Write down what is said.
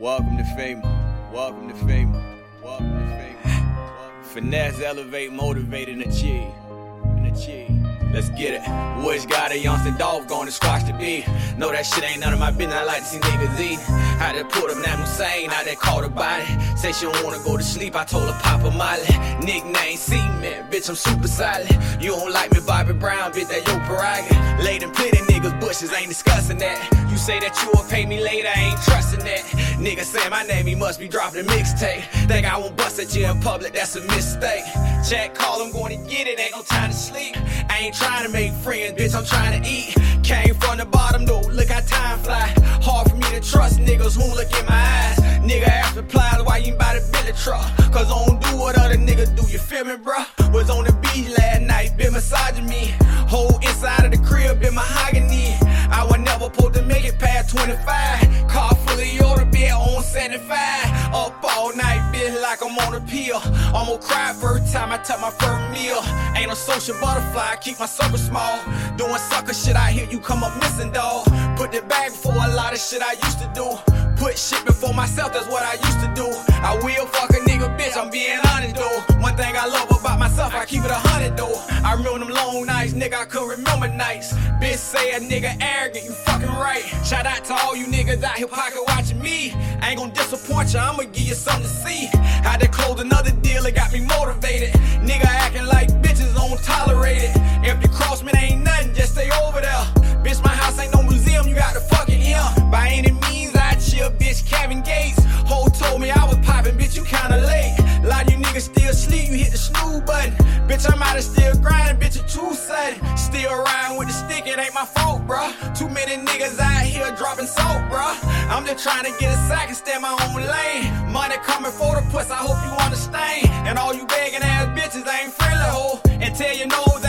Welcome to fame. Welcome to fame. Welcome to fame. Finesse, elevate, motivate, and achieve. And achieve. Let's get it. Boys got a Youngster Dolph going to squash the beat. Know that shit ain't none of my business. I like to see niggas eat. Had to put up that Hussein, I done caught her body. Say she don't wanna go to sleep. I told her Papa Molly. Nickname C-Man, bitch, I'm super solid. You don't like me, Bobby Brown, bitch, that your prerogative. Laid in plenty niggas' bushes, ain't discussing that. You say that you will pay me later, I ain't trusting that. Nigga say my name, he must be dropping a mixtape. Think I won't bust at you in public, that's a mistake. Check, call, I'm going to get it, ain't no time to sleep. I ain't trying to make friends, bitch, I'm trying to eat. Came from the bottom though, look how time fly. Hard for me to trust niggas who look in my eyes. Nigga ask replies, why you ain't buy the Billy truck? Cause I don't do what other niggas do, you feel me, bruh? 75. Up all night, bitch, like I'm on a pill. I'ma cry first time I touch my first meal. Ain't a social butterfly, keep my circle small. Doing sucker shit I hear you come up missing, dog. Put the bag for a lot of shit I used to do. Put shit before myself, that's what I used to do. I will fuck a nigga, bitch, I'm being nigga, I couldn't remember nights. Bitch say a nigga arrogant, you fucking right. Shout out to all you niggas out here pocket watching me. I ain't gonna disappoint you, I'ma give you something to see. Had to close another deal, it got me motivated. Nigga acting like bitches don't tolerate it. If you cross me, ain't nothing, just stay over there. Bitch, my house ain't no museum, you got to fucking here. By any means, I chill, bitch, Kevin Gates. Ho told me I was popping, bitch, you kinda late. lot of you niggas still sleep, you hit the snooze. Bitch, I'm out of still grinding, bitch, you too sudden. Still riding with the stick, it ain't my fault, bruh. Too many niggas out here dropping salt, bruh. I'm just trying to get a sack and stay my own lane. Money coming for the puss, I hope you understand. And all you begging ass bitches ain't friendly, ho. And tell your nose